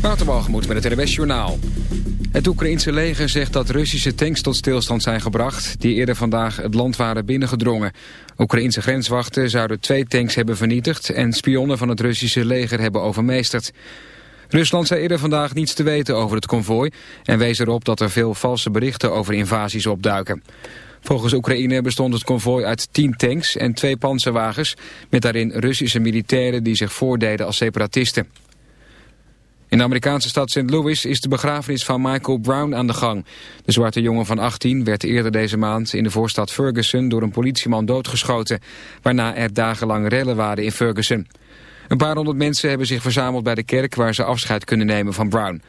Waterbalgemoed met het RWS Journaal. Het Oekraïense leger zegt dat Russische tanks tot stilstand zijn gebracht... die eerder vandaag het land waren binnengedrongen. Oekraïense grenswachten zouden twee tanks hebben vernietigd... en spionnen van het Russische leger hebben overmeesterd. Rusland zei eerder vandaag niets te weten over het konvooi... en wees erop dat er veel valse berichten over invasies opduiken. Volgens Oekraïne bestond het konvooi uit tien tanks en twee panzerwagens... met daarin Russische militairen die zich voordeden als separatisten. In de Amerikaanse stad St. Louis is de begrafenis van Michael Brown aan de gang. De zwarte jongen van 18 werd eerder deze maand in de voorstad Ferguson door een politieman doodgeschoten, waarna er dagenlang rellen waren in Ferguson. Een paar honderd mensen hebben zich verzameld bij de kerk waar ze afscheid kunnen nemen van Brown.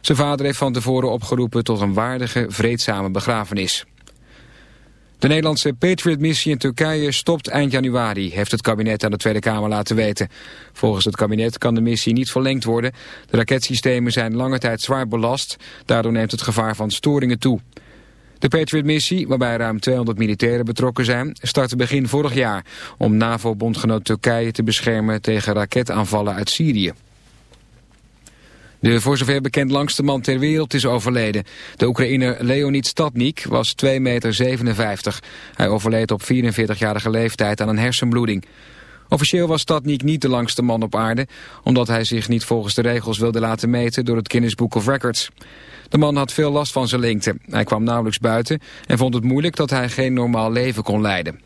Zijn vader heeft van tevoren opgeroepen tot een waardige, vreedzame begrafenis. De Nederlandse Patriot-missie in Turkije stopt eind januari, heeft het kabinet aan de Tweede Kamer laten weten. Volgens het kabinet kan de missie niet verlengd worden. De raketsystemen zijn lange tijd zwaar belast, daardoor neemt het gevaar van storingen toe. De Patriot-missie, waarbij ruim 200 militairen betrokken zijn, startte begin vorig jaar om NAVO-bondgenoot Turkije te beschermen tegen raketaanvallen uit Syrië. De voor zover bekend langste man ter wereld is overleden. De Oekraïner Leonid Stadnik was 2,57 meter. Hij overleed op 44-jarige leeftijd aan een hersenbloeding. Officieel was Stadnik niet de langste man op aarde... omdat hij zich niet volgens de regels wilde laten meten door het Guinness Book of Records. De man had veel last van zijn lengte. Hij kwam nauwelijks buiten en vond het moeilijk dat hij geen normaal leven kon leiden.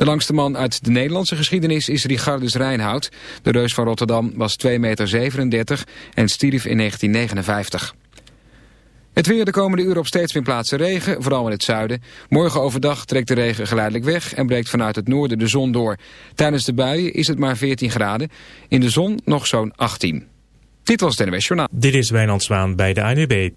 De langste man uit de Nederlandse geschiedenis is Richardus Reinhout. De reus van Rotterdam was 2,37 meter en stierf in 1959. Het weer de komende uren op steeds meer plaatsen regen, vooral in het zuiden. Morgen overdag trekt de regen geleidelijk weg en breekt vanuit het noorden de zon door. Tijdens de buien is het maar 14 graden. In de zon nog zo'n 18. Dit was het NWS Journaal. Dit is Wijnand Zwaan bij de ANWB.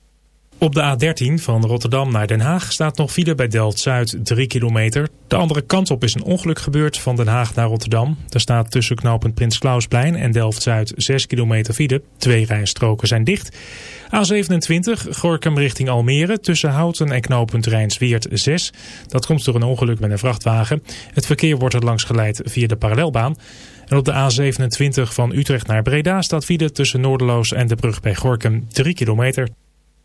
Op de A13 van Rotterdam naar Den Haag staat nog file bij Delft-Zuid 3 kilometer. De andere kant op is een ongeluk gebeurd van Den Haag naar Rotterdam. Er staat tussen knooppunt Prins Klausplein en Delft-Zuid 6 kilometer file. Twee rijstroken zijn dicht. A27 Gorkum richting Almere tussen Houten en knooppunt Rijnsweert 6. Dat komt door een ongeluk met een vrachtwagen. Het verkeer wordt er langs geleid via de parallelbaan. En op de A27 van Utrecht naar Breda staat file tussen Noorderloos en de brug bij Gorkum 3 kilometer.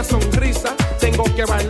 Una sonrisa. Tengo que bailar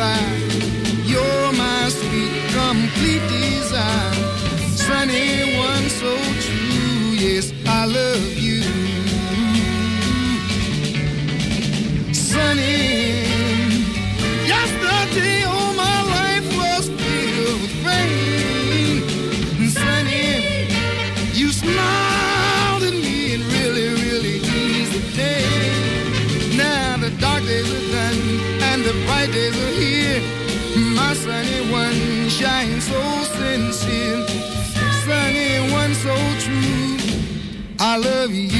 fire. You're my sweet, complete desire. Sunny one so true, yes, I love you. I love you.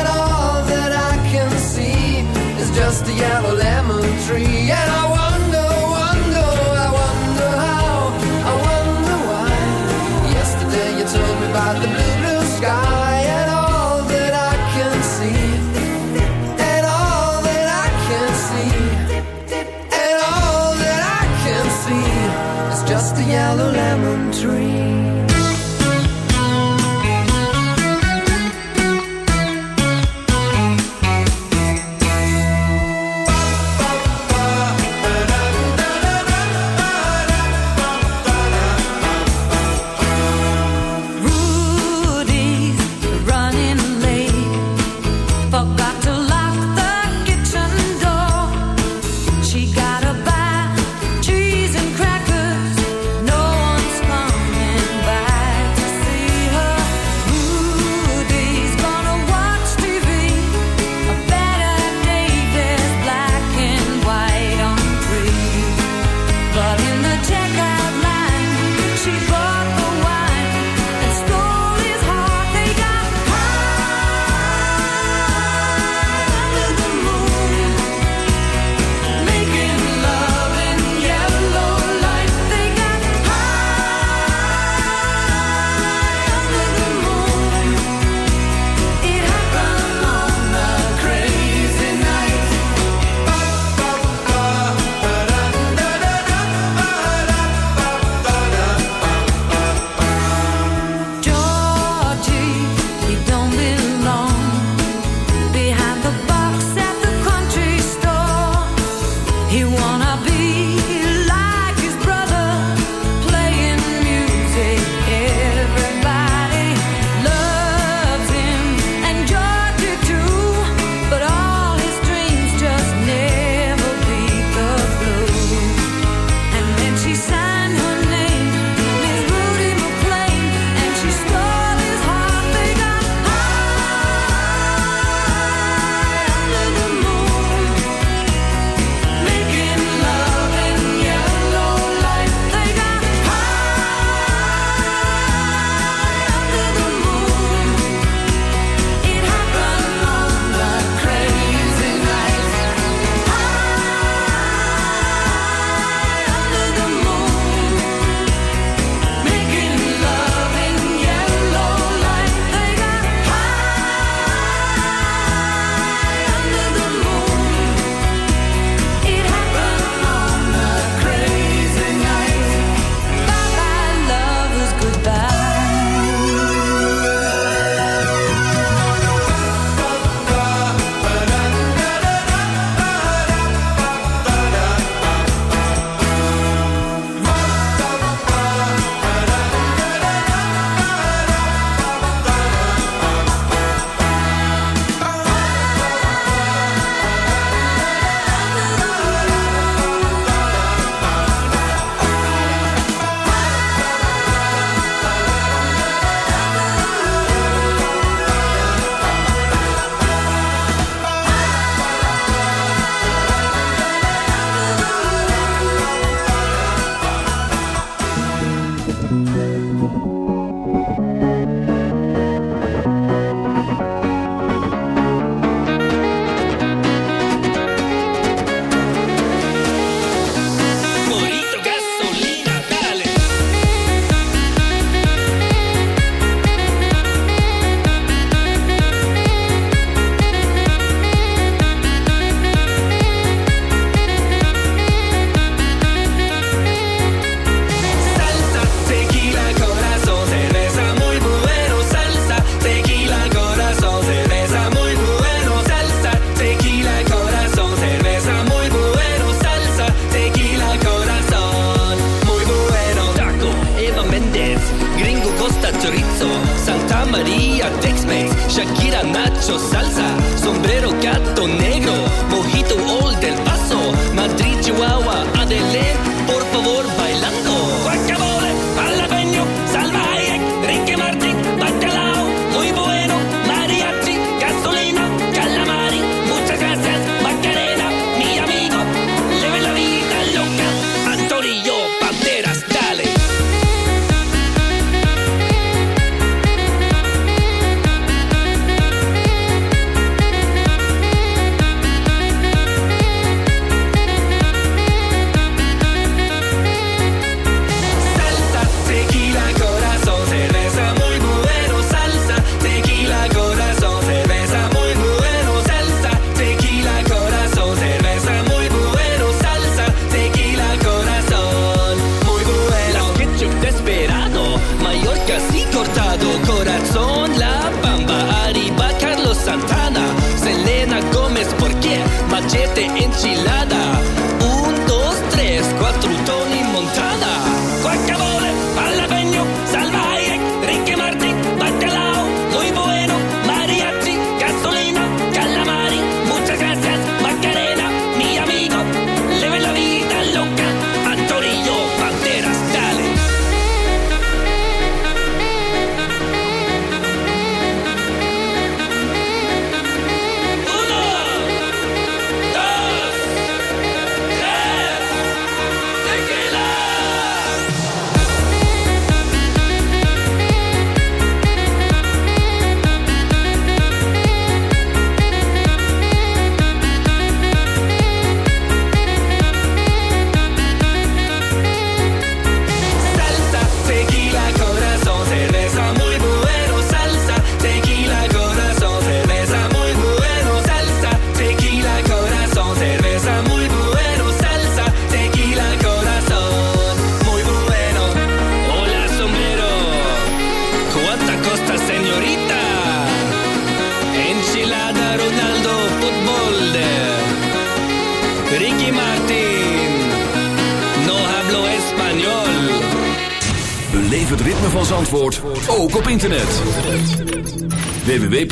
Just a yellow lemon tree. And I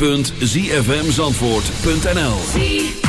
www.zfmzandvoort.nl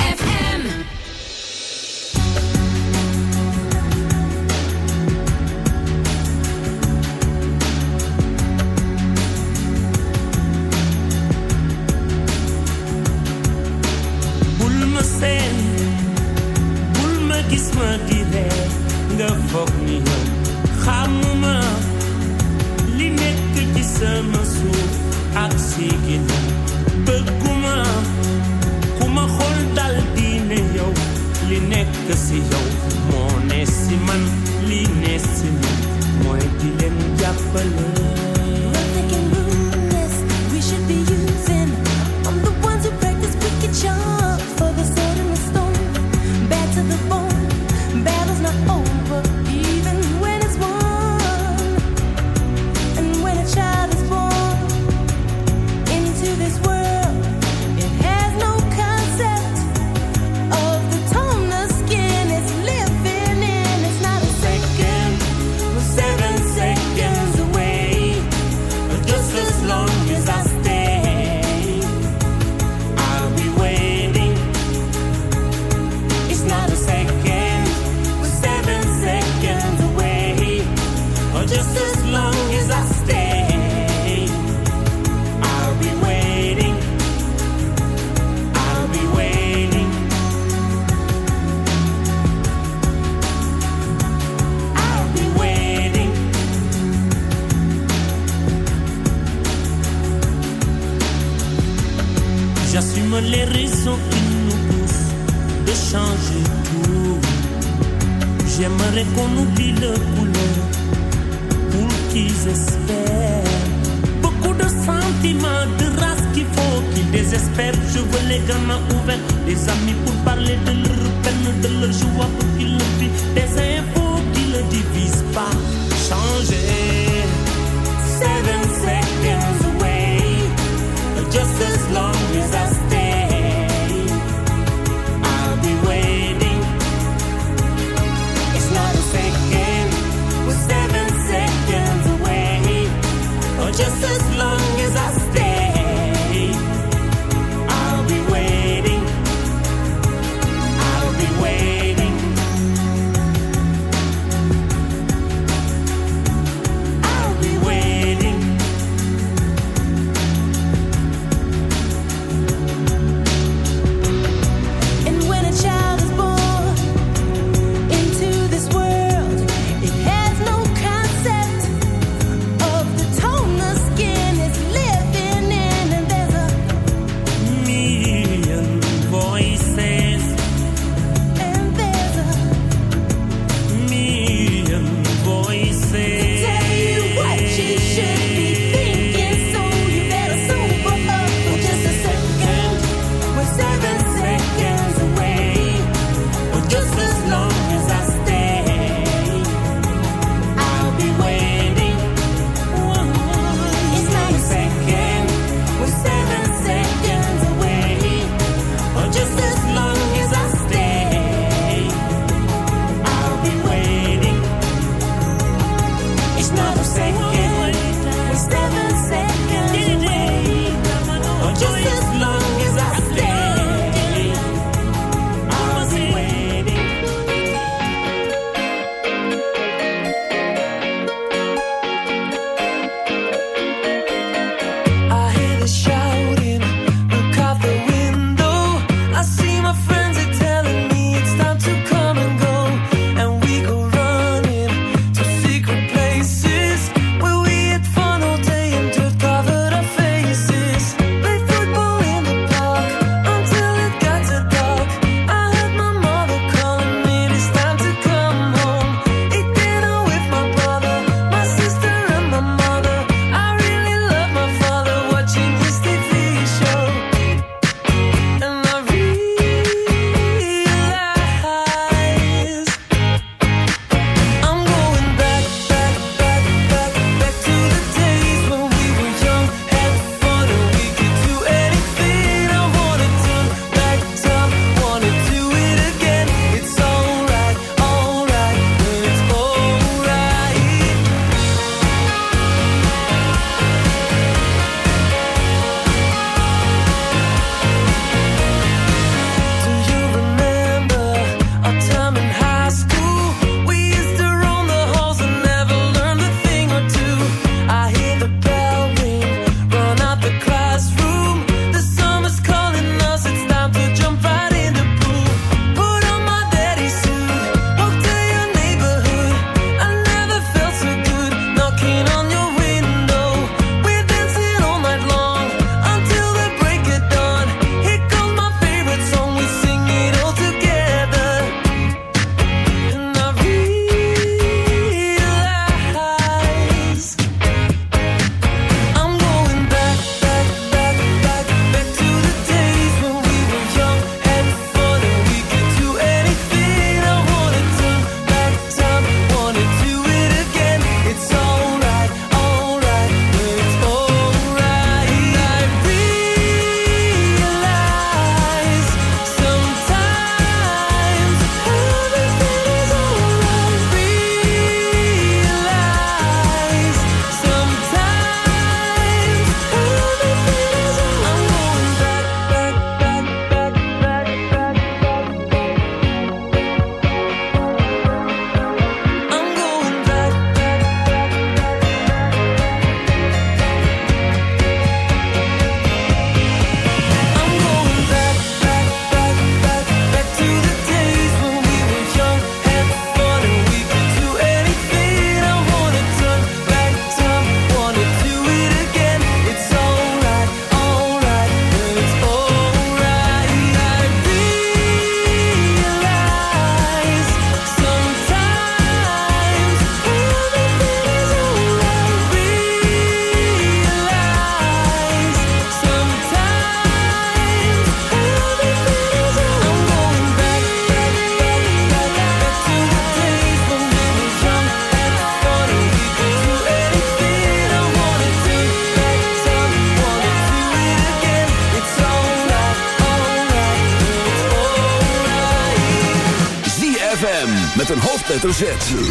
hoofdletter Z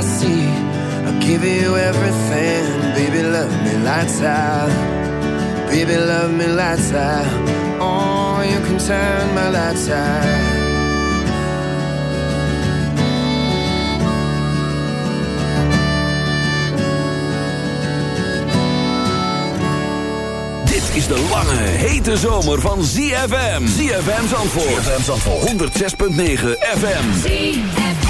I see. I'll give you everything, baby. Love me lights out, baby. Love me lights out. Oh, you can turn my lights out. Dit is de lange, hete zomer van ZFM. ZFM Zandvoort. ZFM Zandvoort. 106.9 FM. ZFM.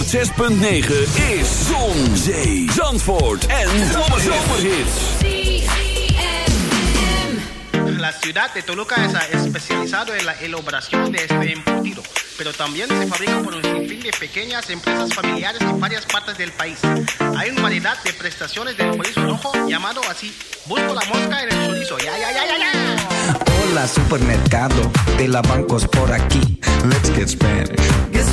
106.9 is Zon, Zee, Zandvoort en Zomerhits. La ciudad de Toluca es especializado en la elaboración de este embutido, pero también se fabrica por un sinfín de pequeñas empresas familiares en varias partes del país. Hay una variedad de prestaciones del chorizo rojo llamado así. Busco la mosca en el chorizo. Ya, ya, ya, ya, ya. Hola supermercado de la bancos por aquí. Let's get Spanish.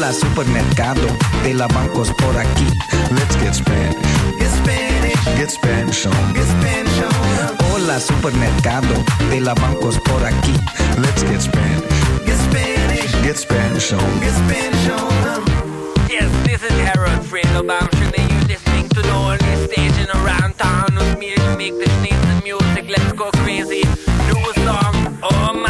Hola supermercado de la bancos por aquí. Let's get Spanish. Get Spanish. Get Spanish on. Get Spanish on. Hola supermercado de la bancos por aquí. Let's get Spanish. Get Spanish. Get Spanish on. Get Spanish on. Yes, this is Harold Friedelbaum. Should they use this thing to the only station around town with me to make the sneeze the music? Let's go crazy. New song. Oh my